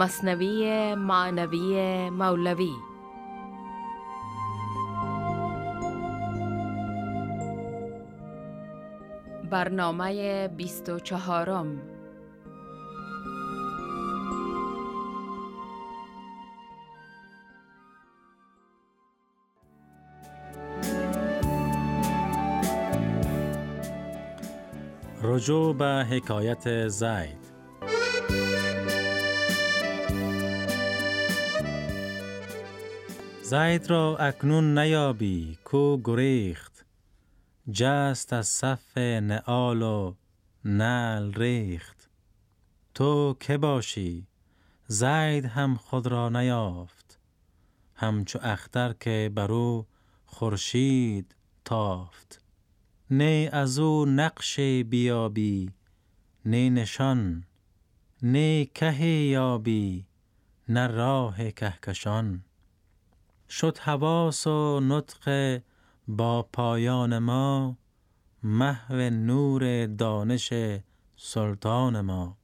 مصنوی معنوی مولوی. برنامه بیست و چهارم. رجوع به حکایت زید. زید را اکنون نیابی کو گریخت جست از صف نعال و نل ریخت. تو که باشی؟ زید هم خود را نیافت. همچو اختر که برو خورشید تافت. نه از او نقش بیابی نه نشان نه که یابی نه راه کهکشان. شد حواس و نطق با پایان ما محو نور دانش سلطان ما.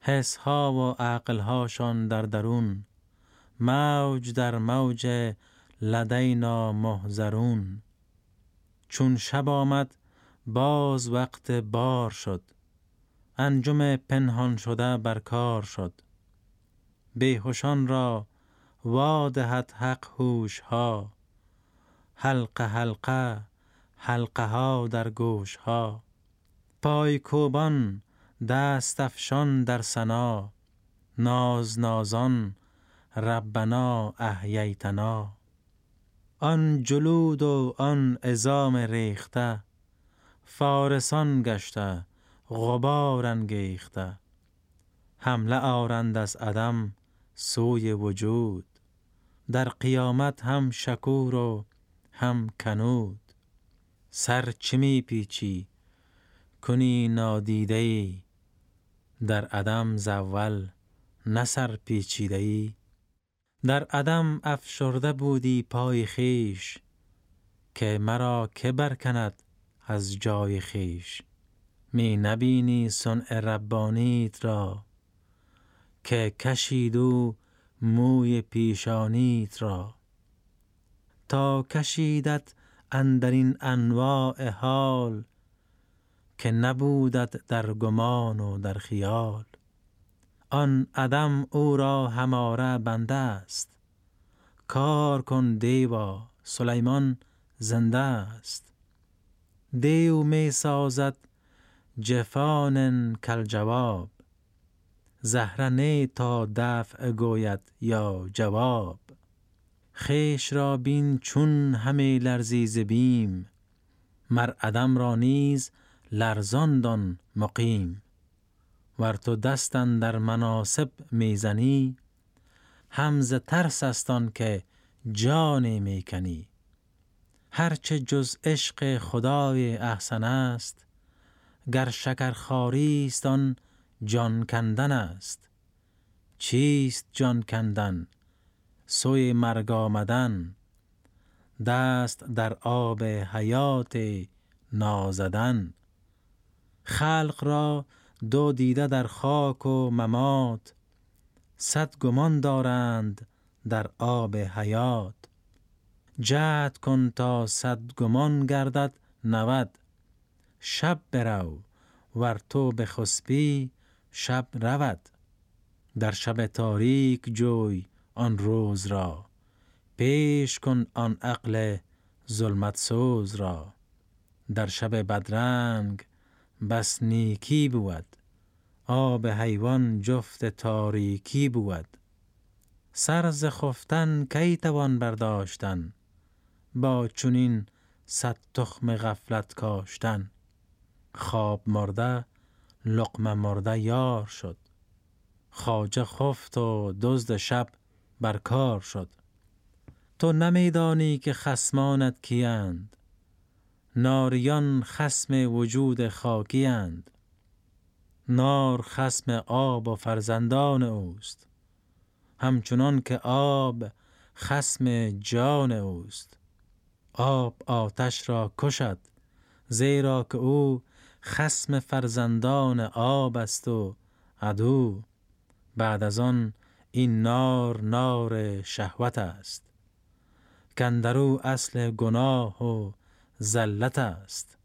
حس ها و عقل هاشان در درون موج در موج لدینا محضرون. چون شب آمد باز وقت بار شد انجم پنهان شده بر کار شد. بیهوشان را وادهد حق هوش ها حلقه حلقه حلقه ها در گوش ها پای کوبان دست افشان در سنا ناز نازان ربنا احییتنا. آن جلود و آن عظام ریخته. فارسان گشته غبار انگیخته. حمله آرند از عدم سوی وجود. در قیامت هم شکور و هم کنود. سر چه می پیچی؟ کنی نادیده ای در عدم زول نه سر پیچیده ای در عدم افشرده بودی پای خیش؟ که مرا که برکند از جای خیش می نبینی صنع ربانیت را؟ که کشید او موی پیشانیت را. تا کشیدت اندرین انواع حال که نبودت در گمان و در خیال. آن عدم او را هماره بنده است. کار کن دیوا سلیمان زنده است. دیو می سازد جفان کل جواب زهره تا دفع گوید یا جواب. خیش را بین چون همی لرزی بیم مر عدم را نیز لرزان دان مقیم. ور تو دستن در مناسب می‌زنی همز ترس است که جان می‌کنی. هرچه جز عشق خدای احسن است گر شکر خاری است آن جان کندن است. چیست جان کندن؟ سوی مرگ آمدن. دست در آب حیات نازدن. خلق را دو دیده در خاک و ممات. صد گمان دارند در آب حیات. جهد کن تا صد گمان گردد نود. شب برو ور تو بخسبی شب رود. در شب تاریک جوی آن روز را. پیش کن آن عقل ظلمت سوز را. در شب بدرنگ بس نیکی بود. آب حیوان جفت تاریکی بود. سر ز خفتن کی توان برداشتن؟ با چنین صد تخم غفلت کاشتن. خواب مرده لقمه مرده یار شد. خواجه خفت و دزد شب بر کار شد. تو نمیدانی که خسمانت کیند. ناریان خسم وجود خاکیند. نار خسم آب و فرزندان اوست. همچنان که آب خسم جان اوست. آب آتش را کشد زیرا که او خسم فرزندان آب است و عدو. بعد از آن این نار نار شهوت است. کندرو اصل گناه و زلت است.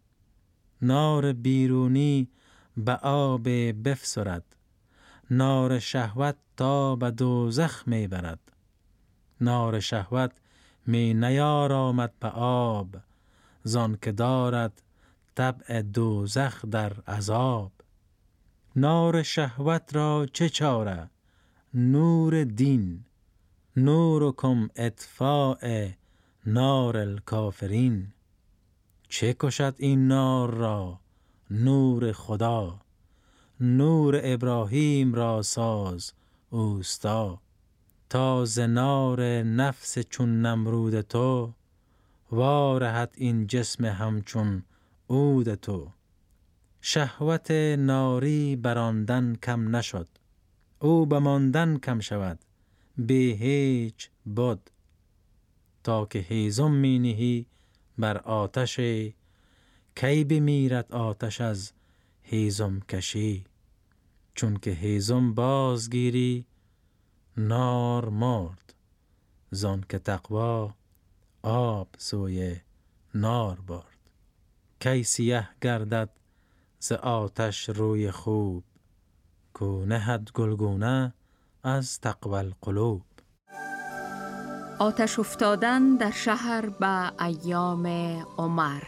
نار بیرونی به آب بفسرد. نار شهوت تا به دوزخ می برد. نار شهوت می نیار آمد به آب. زان که دارد طبع دوزخ در عذاب. نار شهوت را چه چاره؟ نور دین. نورکم اطفاء نار الکافرین. چه کشد این نار را؟ نور خدا. نور ابراهیم را ساز اوستا. تا نار نفس چون نمرود تو. وارهت این جسم همچون عود تو شهوت ناری براندن کم نشد. او بماندن کم شود. به هیچ بود تا که هیزم می نهی بر آتش کی بمیرد آتش از هیزم کشی. چون که هیزم بازگیری نار مرد. زان که تقوا آب سوی نار برد. کی سیه گردد ز آتش روی خوب؟ کو نهد گلگونه از تقوی القلوب. آتش افتادن در شهر به ایام عمر.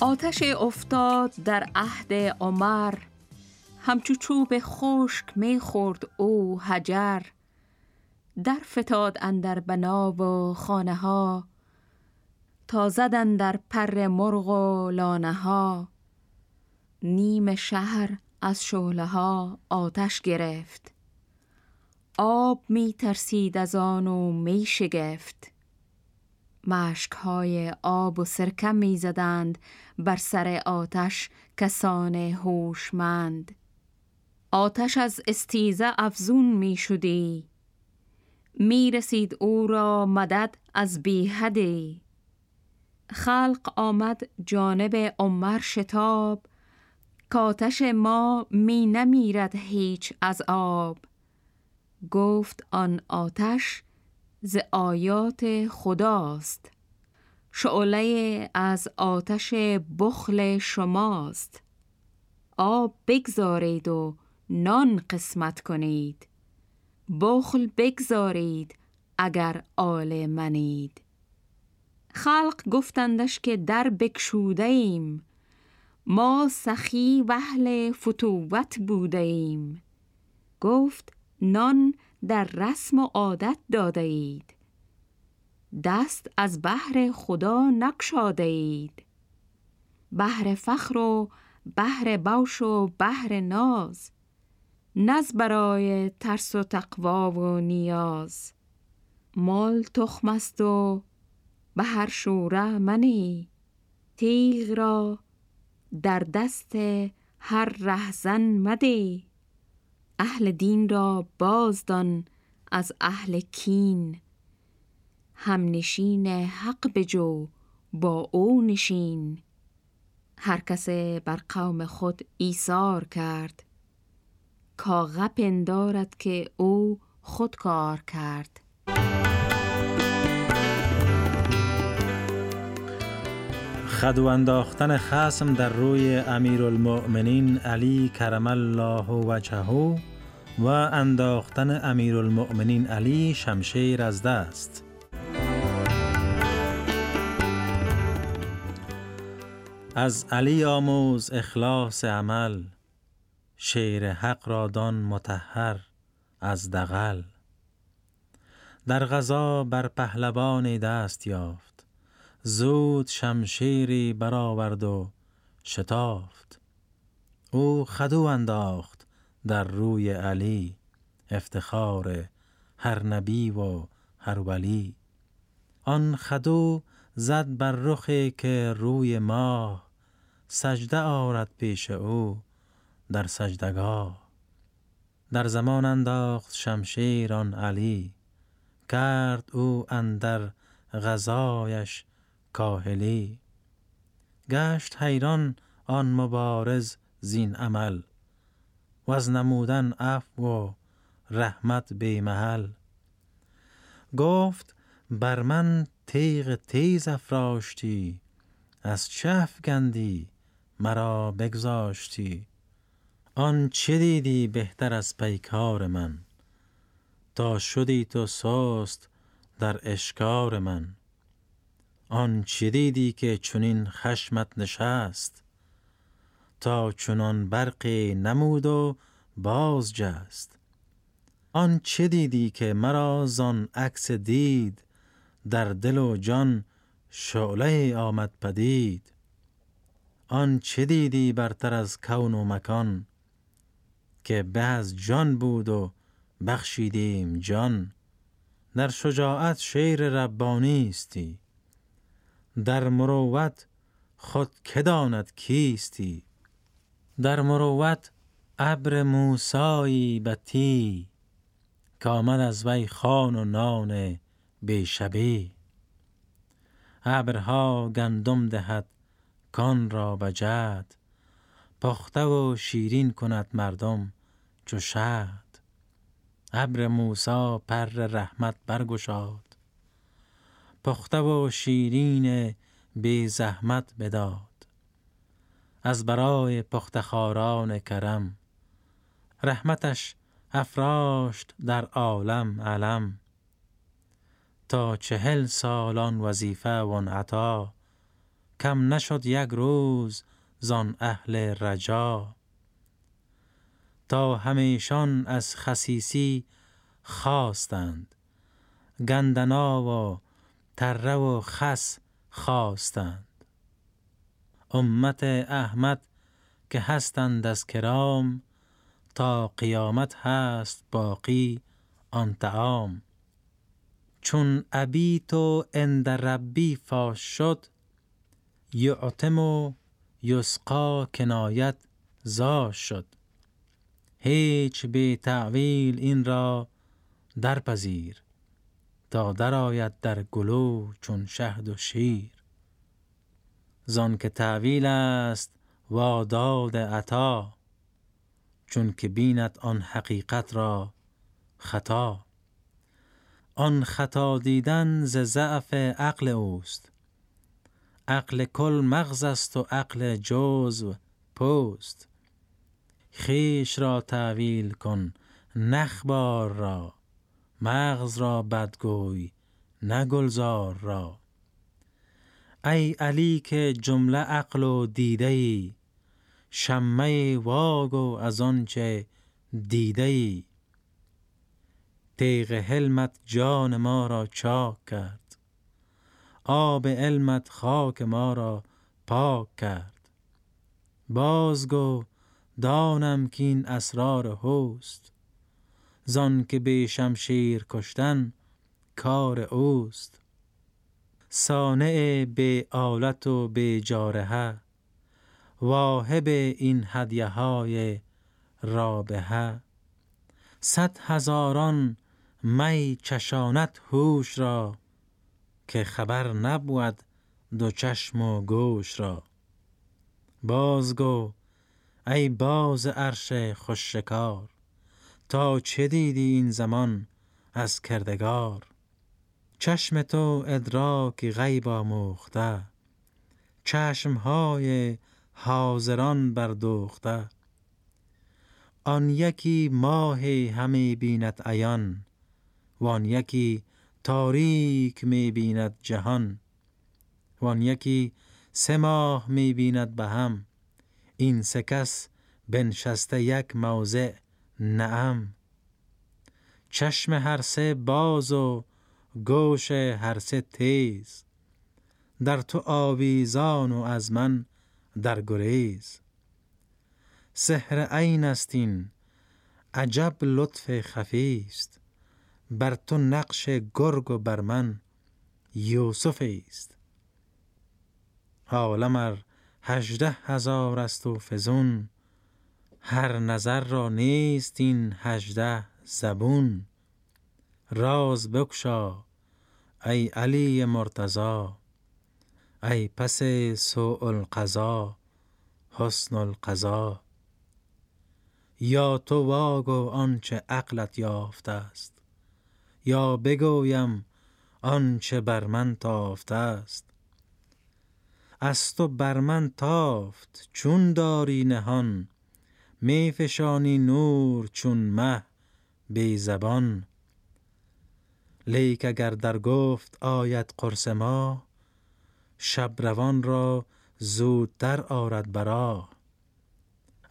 آتش افتاد در عهد عمر همچو چوب خشک می خورد او حجر. در فتاد اندر بنا و خانه ها تا زدن در پر مرغ و لانه ها نیم شهر از شعله ها آتش گرفت. آب می ترسید از آن و می شگفت. مشک های آب و سرکم می زدند بر سر آتش کسان هوشمند. آتش از استیزه افزون می شدی می رسید او را مدد از بیهدی خلق آمد جانب عمر شتاب کاتش ما می نمیرد هیچ از آب. گفت آن آتش ز آیات خداست. شعله از آتش بخل شماست. آب بگذارید و نان قسمت کنید. بخل بگذارید اگر آل منید. خلق گفتندش که در بکشوده ایم ما سخی وحل فتووت بوده ایم گفت نان در رسم و عادت داده اید دست از بحر خدا نکشاده اید بحر فخر و بحر بوش و بحر ناز. نز برای ترس و تقوا و نیاز. مال تخم است و به هر شوره منی. تیغ را در دست هر رهزن مدی اهل دین را بازدان از اهل کین. هم نشین حق بجو با او نشین. هر کس بر قوم خود ایثار کرد. کاغه پندارد که او خود کار کرد. خدو انداختن خسم در روی امیرالمؤمنین علی کرم الله وجهه و انداختن امیرالمؤمنین علی شمشیر از دست. از علی آموز اخلاص عمل شیر حق را دان متحر از دغل. در غذا بر پهلوانی دست یافت. زود شمشیری برآورد و شتافت. او خدو انداخت در روی علی افتخار هر نبی و هر ولی. آن خدو زد بر رخی که روی ماه سجده آرد پیش او در سجدگاه. در زمان انداخت شمشیر آن علی کرد او اندر غذایش کاهلی. گشت حیران آن مبارز زین عمل. و از نمودن عفو و رحمت بی محل. گفت بر من تیغ تیز افراشتی از چه گندی مرا بگذاشتی. آن چه دیدی بهتر از پیکار من؟ تا شدی تو سست در اشکار من. آن چه دیدی که چنین خشمت نشست؟ تا چنان برقی نمود و باز جست آن چه دیدی که مرا زان عکس دید؟ در دل و جان شعله آمد پدید. آن چه دیدی برتر از کون و مکان؟ که به از جان بود و بخشیدیم جان. در شجاعت شیر ربانی استی. در مروت خود که کیستی؟ در مروت ابر موسایی بتی کامد از وی خان و نان بیشبی ابرها گندم دهد کان را بجد پخته و شیرین کند مردم چو شد. ابر موسی پر رحمت برگشاد. پخته و شیرین بی زحمت بداد. از برای پخته خاران کرم رحمتش افراشت در عالم علم. تا چهل سالان وظیفه و عطا کم نشد یک روز زان اهل رجا. تا همیشان از خسیسی خواستند گندنا و تره و خس خواستند. امت احمد که هستند از کرام تا قیامت هست باقی آن تعام چون ابیت و اند ربی فاش شد یعتم و یسقا کنایت زاش شد. هیچ بی تعویل این را درپذیر. تا درآید در گلو چون شهد و شیر. زان که تعویل است واداد عطا چون که بیند آن حقیقت را خطا. آن خطا دیدن ز ضعف عقل اوست. عقل کل مغز است و عقل جزو پوست. خیش را تعویل کن نخبار را. مغز را بدگوی نه گلزار را. ای علی که جمله عقل و دیده ای شمه واگو از آنچه دیده ای. تیغ حلمت جان ما را چاک کرد آب علمت خاک ما را پاک کرد. بازگو دانم که این اسرار هوست زان که به شمشیر کشتن کار اوست. صانع به آلت و به جارحه واهب این هدیه های رابحه. صد هزاران می چشانت هوش را که خبر نبود دو چشم و گوش را. بازگو ای باز عرش خوش شکار تا چه دیدی این زمان از کردگار؟ چشم تو ادراک غیب آموخته چشم های حاضران بردوخته. آن یکی ماه همی بیند عیان وان یکی تاریک می بیند جهان. وان یکی سه ماه می بیند به هم این سه کس بنشسته یک موضع نعم. چشم هر سه باز و گوش هر سه تیز. در تو آویزان و از من در گریز. سحر عین است این عجب لطف خفی است بر تو نقش گرگ و بر من یوسف است. عالم ار هجده هزار است و فزون. هر نظر را نیست این هجده زبون. راز بگشا ای علی مرتضا ای پس سوء القضا حسن القضا. یا تو واگو آنچه عقلت یافته است یا بگویم آنچه بر من تافته است. از تو بر من تافت چون داری نهان می فشانی نور چون مه بی زبان. لیک اگر در گفت آید قرص ما شب روان را زودتر آرد برا.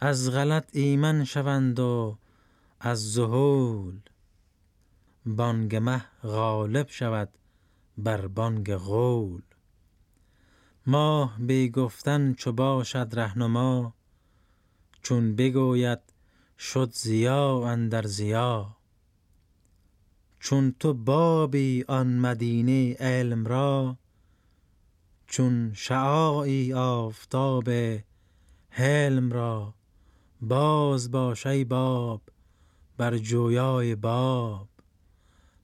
از غلط ایمن شوند و از زهول بانگ مه غالب شود بر بانگ غول. ماه بی گفتن چو باشد رهنما چون بگوید شد ضیا اندر ضیا. چون تو بابی آن مدینه علم را چون شعاعی آفتاب حلم را باز باش باب بر جویای باب.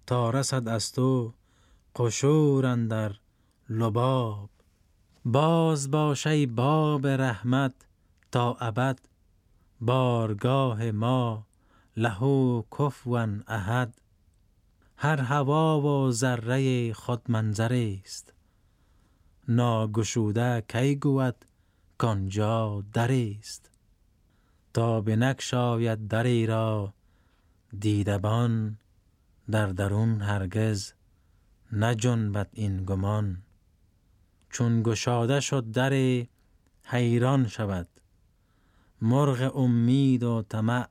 تا رسد از تو قشور اندر لباب. باز باش ای باب رحمت تا ابد بارگاه ما له کفوا احد. هر هوا و ذره خود منظر است ناگشوده کی گوید کانجا در است تا بنگشاید دری را دیدبان در درون هرگز نجنبد این گمان. چون گشاده شد در حیران شود مرغ امید و طمع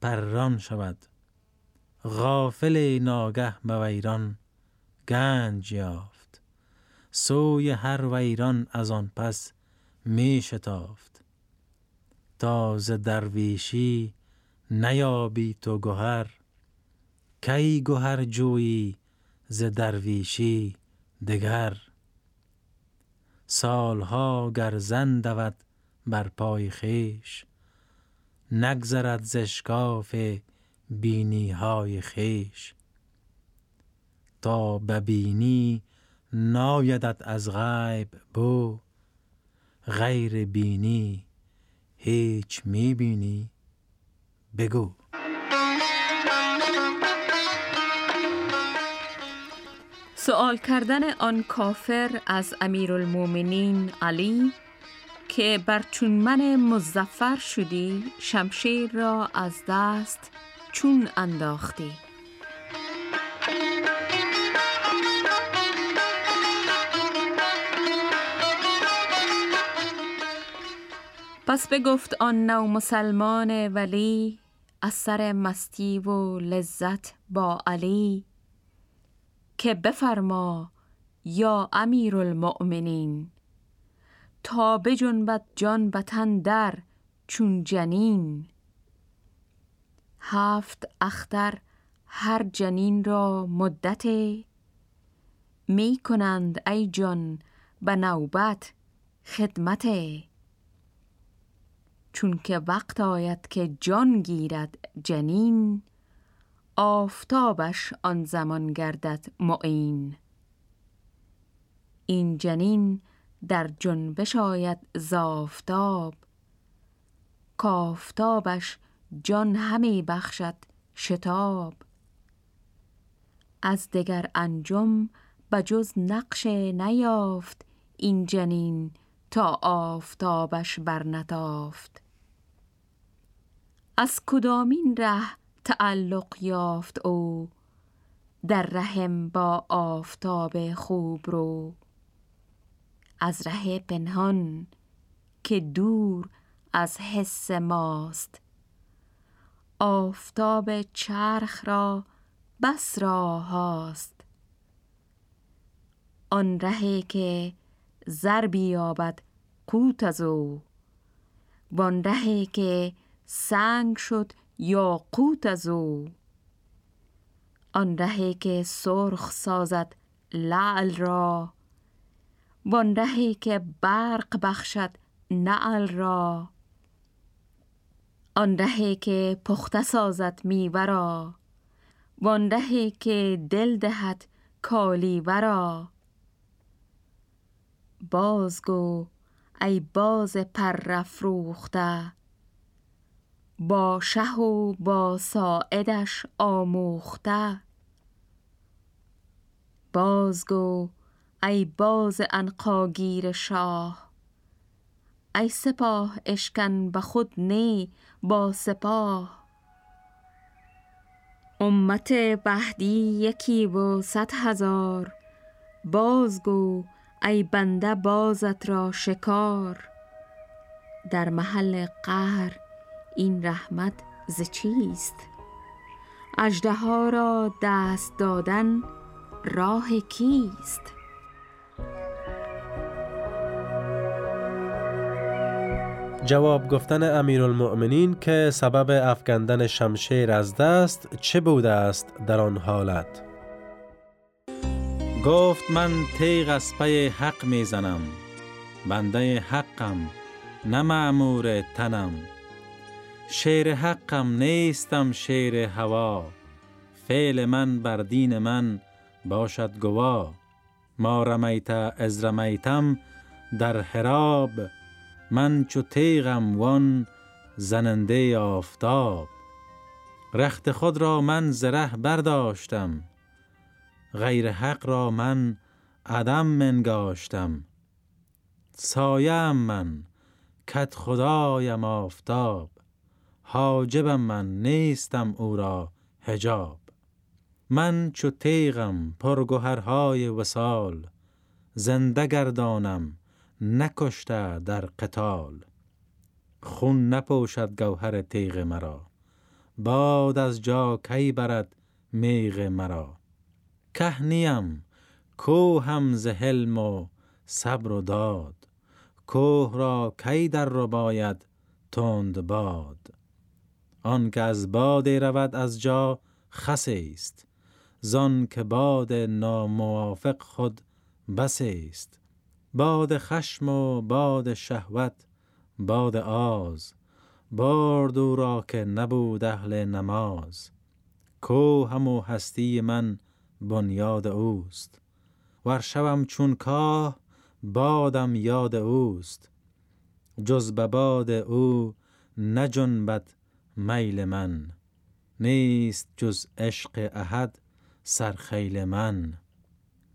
پران شود. غافل ناگه به ویران گنج یافت. سوی هر ویران از آن پس می شتافت. تا ز درویشی نیابی تو گهر کی گهر جویی ز درویشی دگر. سالها گر زن دود بر پای خویش. نگذرد ز اشکاف بینی های خویش. تا ببینی نایدت از غیب بو. غیر بینی هیچ می بینی بگو. سوال کردن آن کافر از امیرالمؤمنین علی که بر چون من مزفر شدی شمشیر را از دست چون انداختی. پس بگفت آن نو مسلمان ولی از سر مستی و لذت با علی که بفرما یا امیر المؤمنین. تا بجنبد جان بتن در چون جنین. هفت اختر هر جنین را مدت می کنند ای جان به نوبت خدمت. چون که وقت آید که جان گیرد جنین آفتابش آن زمان گردد معین. این جنین در جنبش آید زافتاب کافتابش جان همی بخشد شتاب. از دگر انجم بجز نقش نیافت این جنین تا آفتابش برنتافت از کدامین ره تعلق یافت او؟ در رحم با آفتاب خوب رو. از ره پنهان که دور از حس ماست. آفتاب چرخ را بس راه هاست. آن رهی که زر بیابد قوت از او. وان رهی که سنگ شد یا قوت از او. آن رهی که سرخ سازد لعل را وان رهی که برق بخشد نعل را. آن رهی که پخته سازد میوه را. وان رهی که دل دهد کالی ورا بازگو ای باز پر افروخته با شه و با ساعدش آموخته. بازگو ای باز انقاگیر شاه. ای سپاه اشکن به خود نی با سپاه. امت بهدی یکی و صد هزار. بازگو ای بنده بازت را شکار. در محل قهر این رحمت ز چیست؟ اژدها را دست دادن راه کیست؟ جواب گفتن امیرالمؤمنین که سبب افکندن شمشیر از دست چه بوده است در آن حالت؟ گفت من تیغ از پی حق می‌زنم. بنده حقم نه معمور تنم. شیر حقم نیستم شیر هوا. فعل من بر دین من باشد گوا. ما رمیت از رمیتم در حراب من چو تیغم وان زننده آفتاب. رخت خود را من زره برداشتم غیر حق را من عدم منگاشتم. سایم من کت خدایم آفتاب حاجبم من نیستم او را حجاب. من چو تیغم پرگوهرهای وسال زنده گردانم نکشته در قتال. خون نپوشد گوهر تیغ مرا باد از جا کی برد میغ مرا. کهنیم کو هم ز حلم و صبر و داد کوه را کی در رو باید تند باد. آن که از باد رود از جا خس است زان که باد ناموافق خود بس است. باد خشم و باد شهوت باد آز بارد او را که نبود اهل نماز. کو همو هستی من بنیاد اوست. ور شوم چون کاه بادم یاد اوست. جز به باد او نجنبد میل من. نیست جز عشق احد سرخیل من.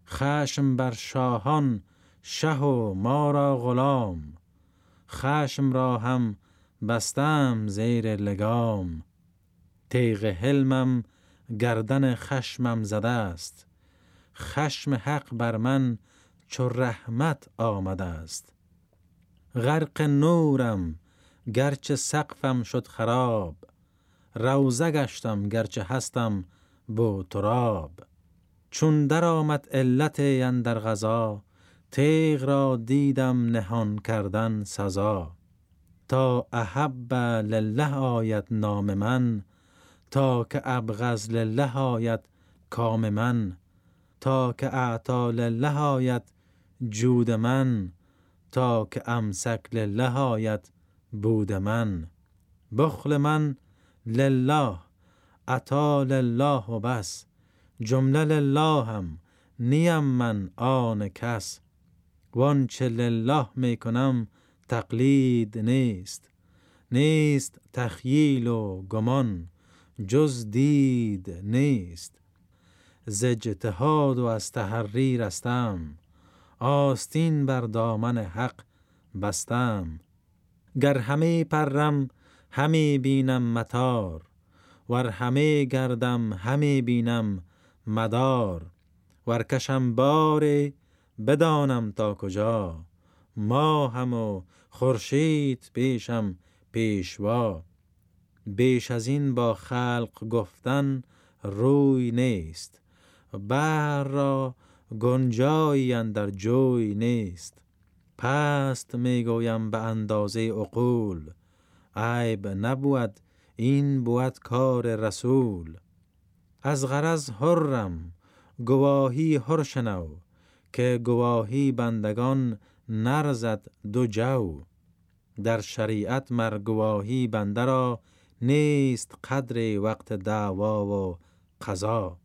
خشم بر شاهان شه و ما را غلام. خشم را هم بستم زیر لگام. تیغ حلمم گردن خشمم زده است. خشم حق بر من چو رحمت آمده است. غرق نورم گرچه سقفم شد خراب. روزه گشتم گرچه هستم بو تراب چون در آمد علت اندر غذا تیغ را دیدم نهان کردن سزا. تا احب لله آید نام من تا که ابغز لله آید کام من. تا که اعطا لله آید جود من تا که امسک لله آید بود من. بخل من لله عطا لله و بس جمله لله هم نیم من آن کس. وانچه لله می کنم تقلید نیست نیست تخییل و گمان جز دید نیست. ز اجتهاد و از تحری رستم آستین بر دامن حق بستم. گر همه پرم همه بینم متار ور همه گردم همه بینم مدار. ور کشم بار بدانم تا کجا. ما هم و خورشید پیشم پیشوا. بیش از این با خلق گفتن روی نیست. بر را گنجایی اندر جوی نیست. پست می‌گویم به اندازه عقول. عیب نبود این بود کار رسول. از غرض حرم گواهی هر شنو که گواهی بندگان نرزد دو جو. در شریعت مر گواهی بنده را نیست قدر وقت دعوا و قضا.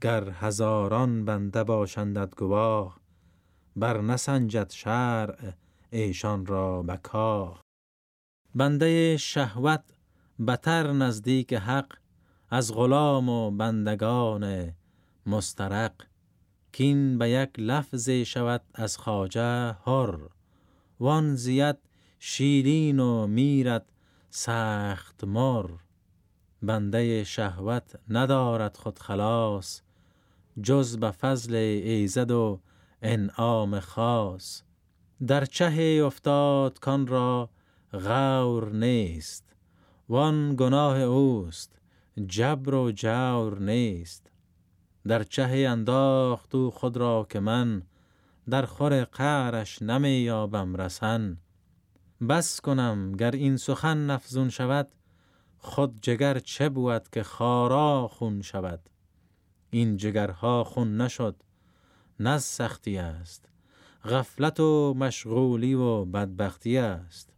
گر هزاران بنده باشندت گواه بر نسنجد شرع ایشان را بکاه بنده شهوت بتر نزدیک حق از غلام و بندگان مسترق. کین به یک لفظ شود از خاجه هر وان زیاد شیرین و میرد سخت مر. بنده شهوت ندارد خود خلاص جز به فضل ایزد و انعام خاص. در چه افتاد کان را غور نیست. وان گناه اوست جبر و جور نیست. در چه انداخت او خود را که من در خور قهرش نمی یابم رسن. بس کنم گر این سخن نفزون شود خود جگر چه بود که خارا خون شود؟ این جگرها خون نشد نه سختی است. غفلت و مشغولی و بدبختی است.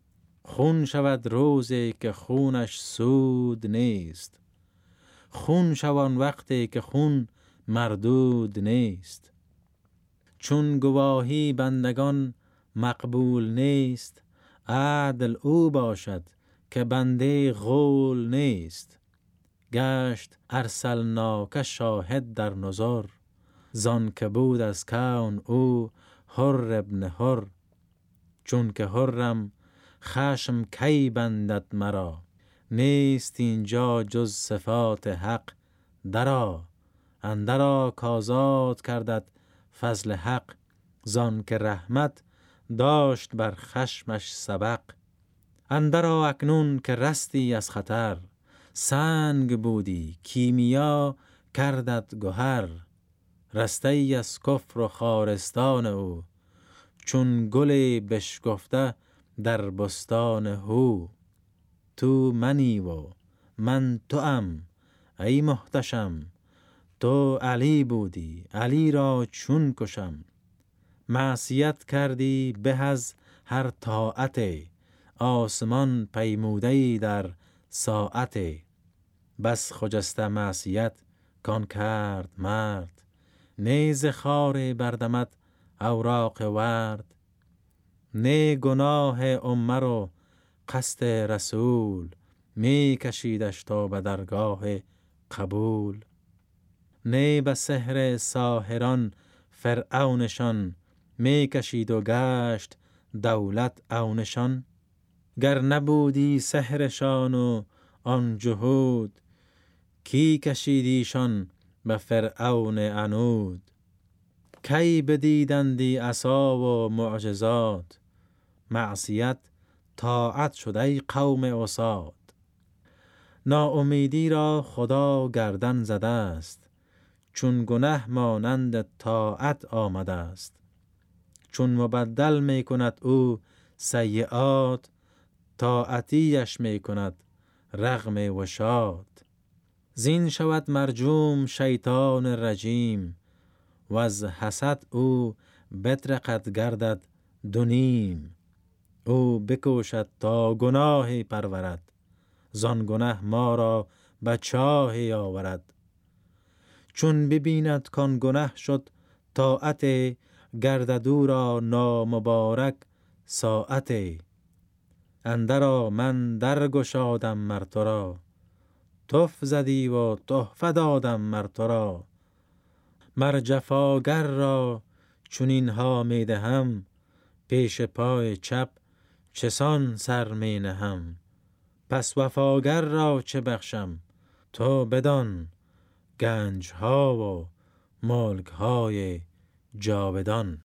خون شود روزی که خونش سود نیست. خون شوان وقتی که خون مردود نیست. چون گواهی بندگان مقبول نیست عدل او باشد که بنده غول نیست. گشت ارسلناک شاهد در نظر زان که بود از کون او هر ابن هر چون که هرم خشم کی بندد مرا؟ نیست اینجا جز صفات حق. درا اندرا کازاد کردد فضل حق. زان که رحمت داشت بر خشمش سبق. اندرا اکنون که رستی از خطر. سنگ بودی کیمیا کردت گهر. رسته ای از کفر و خارستان او. چون گل بشکفته در بستان هو تو منی و من تو ام ای محتشم تو علی بودی علی را چون کشم. معصیت کردی به از هر طاعت آسمان پیموده در ساعت. بس خجسته معصیت کان کرد مرد نیز خار بردمد اوراق ورد. نه گناه عمر و قصد رسول می کشیدش تا به درگاه قبول. نه به سحر ساهران فرعونشان می کشید و گشت دولت اونشان گر نبودی سحرشان و آن جهود کی کشیدیشان به فرعون عنود؟ کی بدیدندی عصا و معجزات؟ معصیت طاعت شد ای قوم عصاد ناامیدی را خدا گردن زده است چون گنه مانند طاعت آمده است. چون مبدل می کند او سیعات طاعتیش می کند رغم وشاد. زین شود مرجوم شیطان رجیم و از حسد او بدرقت گردد دونیم او بکوشد تا گناهی پرورد. زان گناه ما را به چاهی آورد. چون ببیند کان گناه شد طاعت گرددو را نامبارک ساعت. اندرا من درگشادم مر تو را. تف زدی و تحفه دادم مر تو را. مر جفاگر را چون اینها می دهم پیش پای چپ چسان سر می نهم. پس وفاگر را چه بخشم؟ تو بدان گنج ها و ملک های جاودان.